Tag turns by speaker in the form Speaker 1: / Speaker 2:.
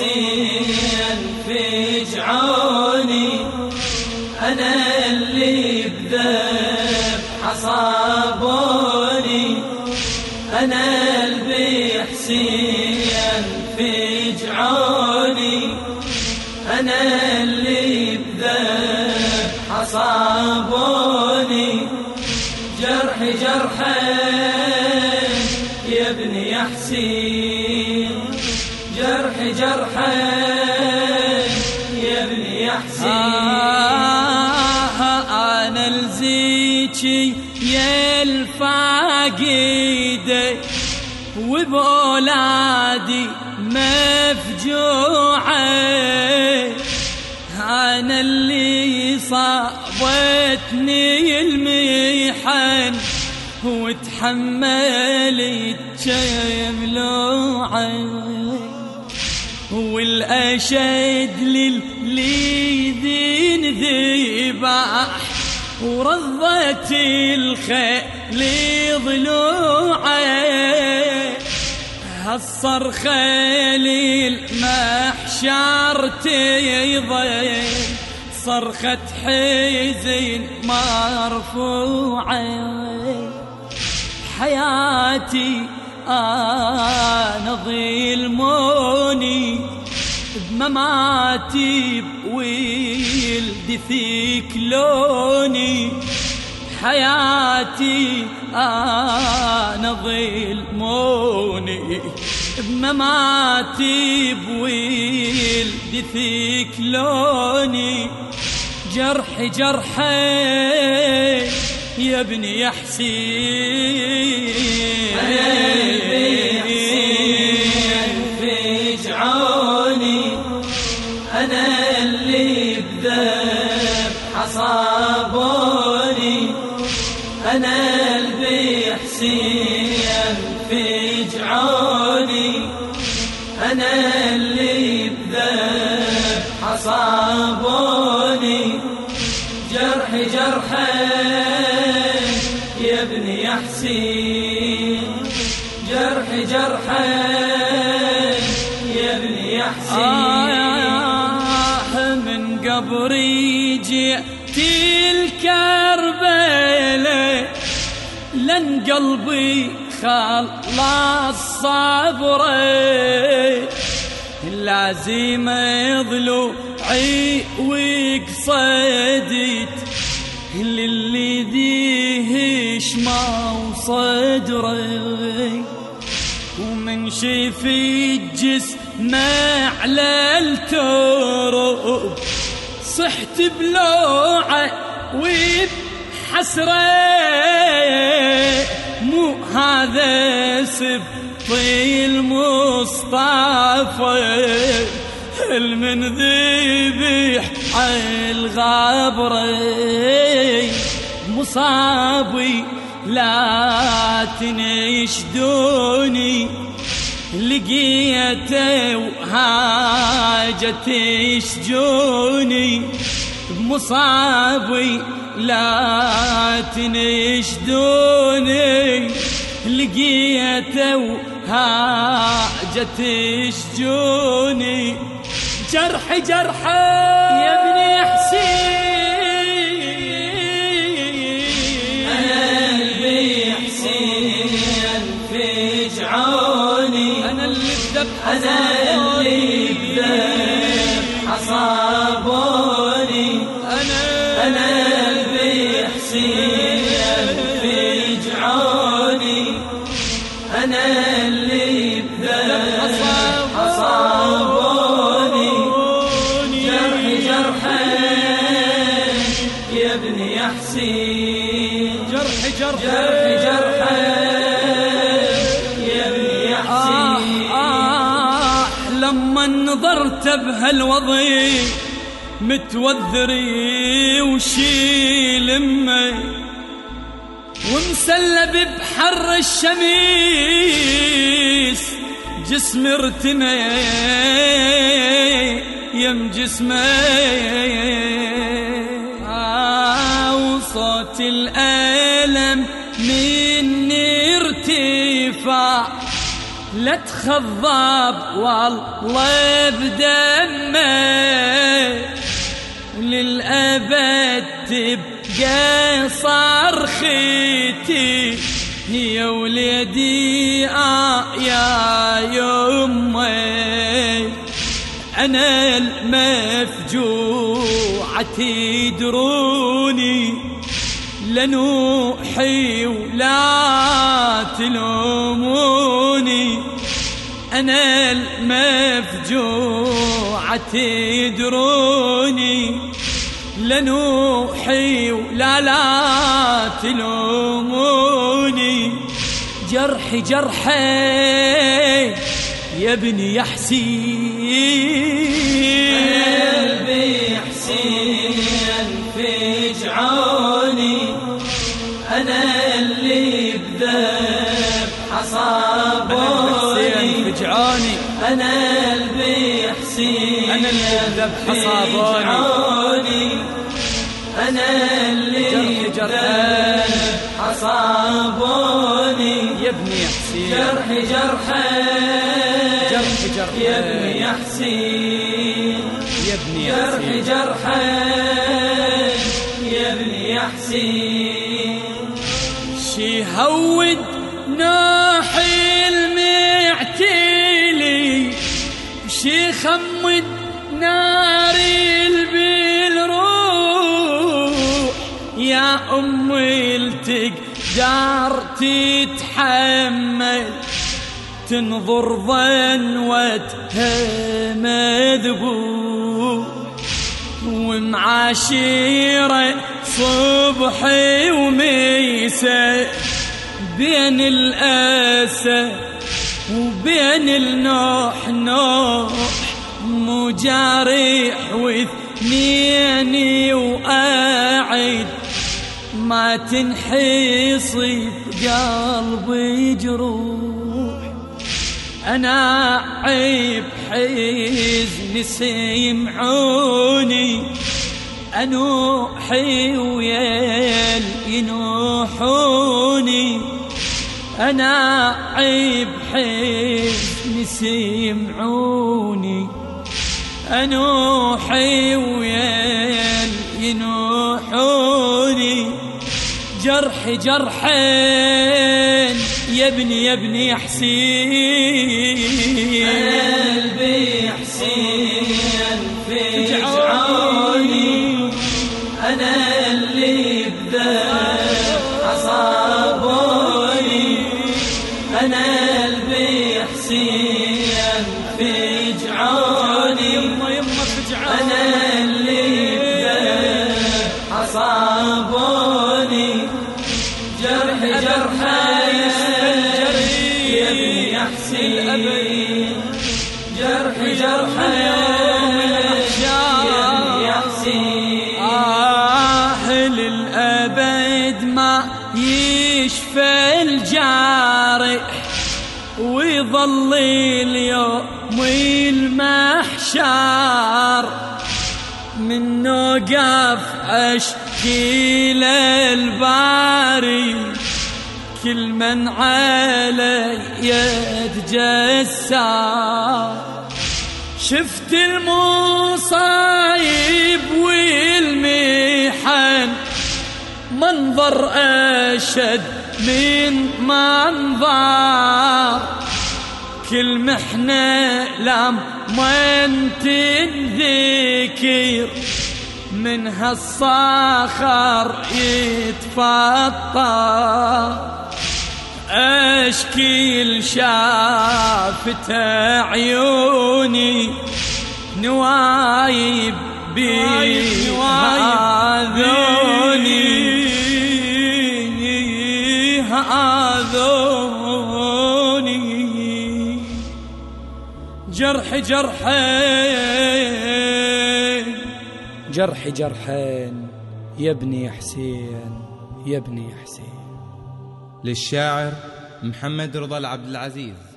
Speaker 1: حسين فجعوني أنا اللي بذب حصابوني أنا اللي حسين فجعوني أنا اللي بذب حصابوني جرحي جرحي يا ابني يا حسين.
Speaker 2: آه أنا الزيكي يا الفاقدة وبولادي مفجوعة أنا اللي صابتني المحن وتحملت شملوعة والأشد للي ذين ذبح ورضت الخيل ضلوعه. هالصرخة للمحشر تيضي صرخة حزين مرفوعة. حياتي أنا ظلموني بمماتي بولدي فيك لوني حياتي أنا ظلموني بمماتي بولدي فيك لوني. جرحي جرحي يا ابني يا حسين.
Speaker 1: بذب حصابوني أنا اللي حسين فجعوني أنا اللي بذب حصابوني. جرحي جرحي يا ابني يا حسين. جرحي جرحي يا ابني يا حسين.
Speaker 2: آه من قبري قلبي خلص صبري. العزيمة ضلوعي وقصدت. للي ذيهش ما وصدري. ومن شفي الجسم على التراب. صحت بلوعة وبحسرة مو هذا سبطي المصطفى. المن ذبح الغابري مصابي لا تنشدوني لقيته وهاجة تشجوني بمصابي لا تنشدوني لقيته وهاجة تشجوني جرحي جرحي. يا ابني حسين. نظرت بهالوضي متوذري وشيل أمي. ومسلب بحر الشميس جسمي ارتمي يم جسمي. آه وصوت الألم مني ارتفاع. لا تخضب والله بدمه وللأبد تبقى صرختي يا وليدي آه يا يمي. أنا المفجوعة تدروني. لنوحي ولا تلوموني. أنا المفجوعة تدروني. لنوحي ولا لا تلوموني. جرحي جرحي يا ابني يا حسين.
Speaker 1: أنا اللي بذب حصابوني أنا اللي
Speaker 2: جرحي
Speaker 1: حصابوني.
Speaker 2: يا ابني يا حسين
Speaker 1: جرحي جرحي
Speaker 2: جرحي جرحي
Speaker 1: يا ابني حسين
Speaker 2: يا ابني يا
Speaker 1: جرحي
Speaker 2: حسين
Speaker 1: جرحي يا ابني حسين
Speaker 2: شي هود ناحي خمد ناري بالروح يا أمي التقدر تتحمل. تنظر ظنوتها مذبوح ومعاشرة صبحي وميسة. بين الأسى وبين النوح نوح. مجارح واثنين وأعد. ما تنحصي بقلبي جروح. أنا عيب حزن سيمعوني. أنوحي ويل ينوحوني. أنا عيب حزن سيمعوني. أنوحي ويل ينوحوني. جرحي جرحين يا ابني يا ابني حسين.
Speaker 1: قلبي حسين فجعوني أنا اللي بذب حصابوني أنا قلبي حسين. يا حسين جرحي جرحي يا ابني يا حسين
Speaker 2: آه للأبد ما يشفى الجارح ويظل اليوم المحشر من نوقف أشكي للباري كل من علي يتجسر شفت المصايب والمحن منظر أشد من منظر. كل محنة لما تنذكر من هالصخر يتفطر. اشكي لشافت عيوني نوايب بهذوني هذوني جرح جرحين. جرح جرحين. يا ابني حسين يا ابني حسين.
Speaker 3: للشاعر محمد رضا العبد العزيز.